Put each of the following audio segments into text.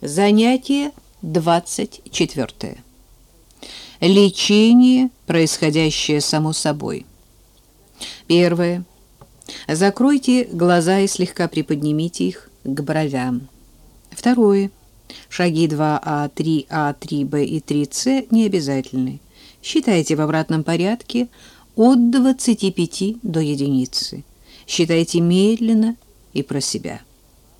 Занятие 24. Лечение, происходящее само собой. Первое. Закройте глаза и слегка приподнимите их к бровям. Второе. Шаги 2А, 3А, 3Б и 3С не обязательны. Считайте в обратном порядке от 25 до единицы. Считайте медленно и про себя.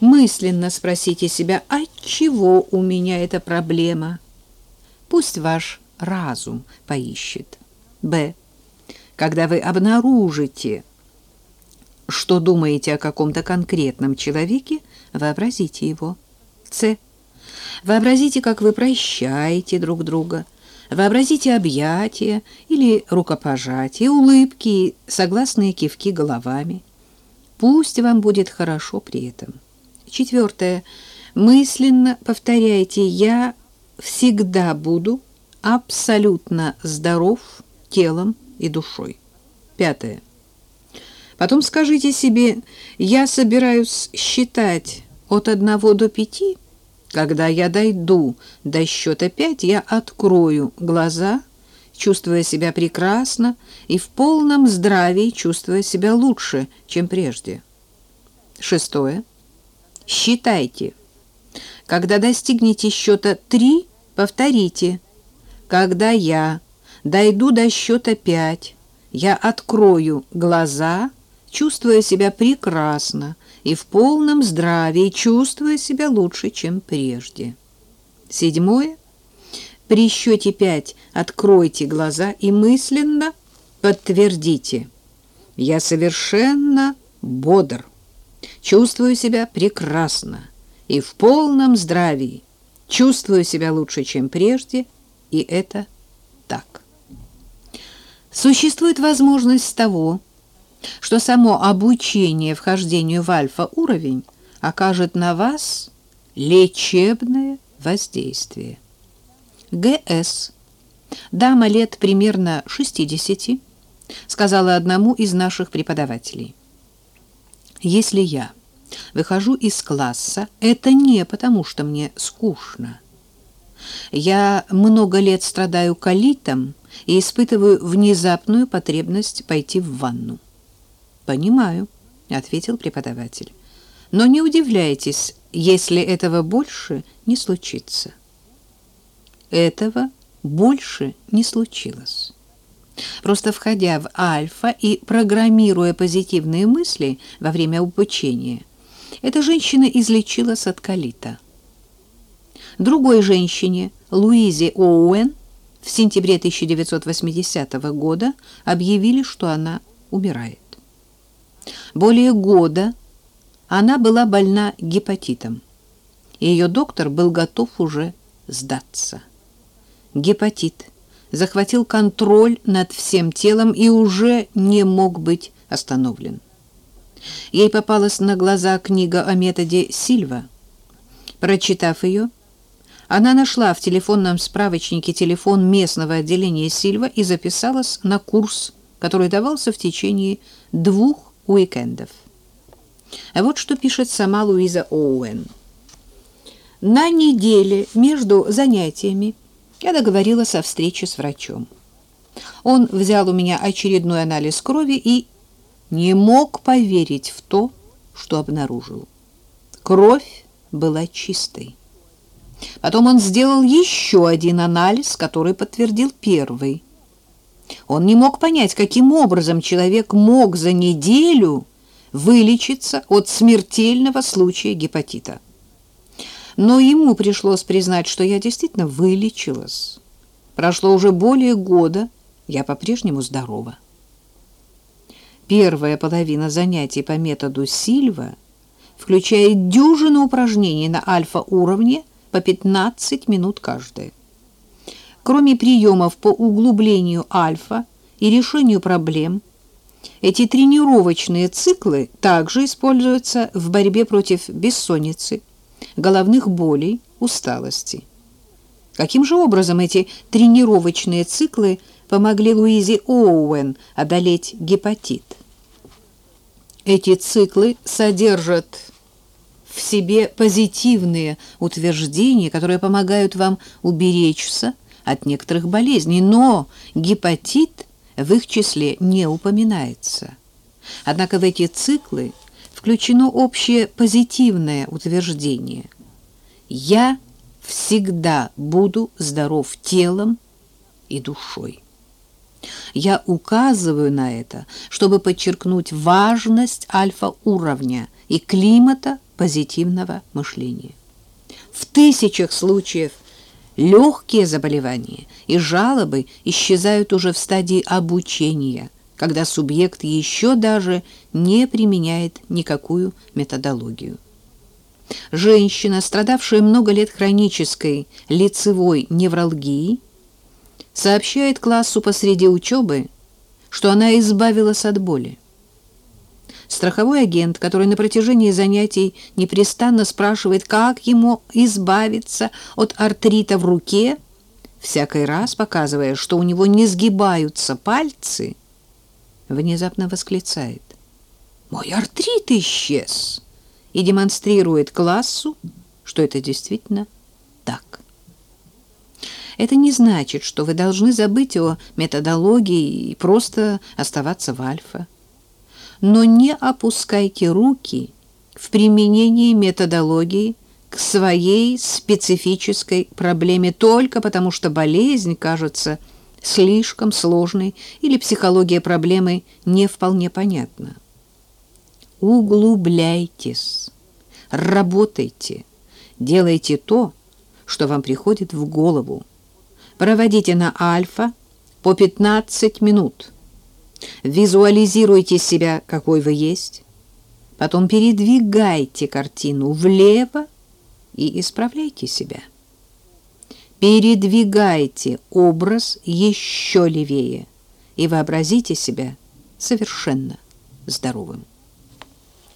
мысленно спросите себя, от чего у меня эта проблема? Пусть ваш разум поищет. Б. Когда вы обнаружите, что думаете о каком-то конкретном человеке, вообразите его. С. Вообразите, как вы прощаете друг друга. Вообразите объятия или рукопожатия, улыбки, согласные кивки головами. Пусть вам будет хорошо при этом. Четвертое. Мысленно повторяйте «Я всегда буду абсолютно здоров телом и душой». Пятое. Потом скажите себе «Я собираюсь считать от одного до пяти. Когда я дойду до счета пять, я открою глаза, чувствуя себя прекрасно и в полном здравии, чувствуя себя лучше, чем прежде». Шестое. Считайте. Когда достигнете счета 3, повторите. Когда я дойду до счета 5, я открою глаза, чувствуя себя прекрасно и в полном здравии, чувствуя себя лучше, чем прежде. Седьмое. При счете 5 откройте глаза и мысленно подтвердите. Я совершенно бодр. Чувствую себя прекрасно и в полном здравии. Чувствую себя лучше, чем прежде, и это так. Существует возможность того, что само обучение вхождению в альфа-уровень окажет на вас лечебное воздействие. ГС. Дама лет примерно 60 сказала одному из наших преподавателей – если я выхожу из класса, это не потому, что мне скучно. Я много лет страдаю колитом и испытываю внезапную потребность пойти в ванну. «Понимаю», — ответил преподаватель. «Но не удивляйтесь, если этого больше не случится». Этого больше не случилось. Просто входя в альфа и программируя позитивные мысли во время обучения, эта женщина излечилась от колита. Другой женщине, Луизе Оуэн, в сентябре 1980 года объявили, что она умирает. Более года она была больна гепатитом. Ее доктор был готов уже сдаться. Гепатит – захватил контроль над всем телом и уже не мог быть остановлен. Ей попалась на глаза книга о методе Сильва. Прочитав ее, она нашла в телефонном справочнике телефон местного отделения Сильва и записалась на курс, который давался в течение двух уикендов. А вот что пишет сама Луиза Оуэн. На неделе между занятиями я договорилась о встрече с врачом. Он взял у меня очередной анализ крови и не мог поверить в то, что обнаружил. Кровь была чистой. Потом он сделал еще один анализ, который подтвердил первый. Он не мог понять, каким образом человек мог за неделю вылечиться от смертельного случая гепатита но ему пришлось признать, что я действительно вылечилась. Прошло уже более года, я по-прежнему здорова. Первая половина занятий по методу Сильва включает дюжину упражнений на альфа-уровне, по 15 минут каждая. Кроме приемов по углублению альфа и решению проблем, эти тренировочные циклы также используются в борьбе против бессонницы, головных болей, усталости. Каким же образом эти тренировочные циклы помогли Луизе Оуэн одолеть гепатит? Эти циклы содержат в себе позитивные утверждения, которые помогают вам уберечься от некоторых болезней, но гепатит в их числе не упоминается. Однако в эти циклы включено общее позитивное утверждение. Я всегда буду здоров телом и душой. Я указываю на это, чтобы подчеркнуть важность альфа-уровня и климата позитивного мышления. В тысячах случаев легкие заболевания и жалобы исчезают уже в стадии обучения, когда субъект еще даже не применяет никакую методологию. Женщина, страдавшая много лет хронической лицевой невралгией, сообщает классу посреди учебы, что она избавилась от боли. Страховой агент, который на протяжении занятий непрестанно спрашивает, как ему избавиться от артрита в руке, всякий раз показывая, что у него не сгибаются пальцы, внезапно восклицает «Мой артрит исчез!» и демонстрирует классу, что это действительно так. Это не значит, что вы должны забыть о методологии и просто оставаться в альфа. Но не опускайте руки в применении методологии к своей специфической проблеме только потому, что болезнь кажется слишком сложной или психология проблемы не вполне понятна. Углубляйтесь, работайте, делайте то, что вам приходит в голову. Проводите на альфа по 15 минут. Визуализируйте себя, какой вы есть. Потом передвигайте картину влево и исправляйте себя. Передвигайте образ еще левее и вообразите себя совершенно здоровым.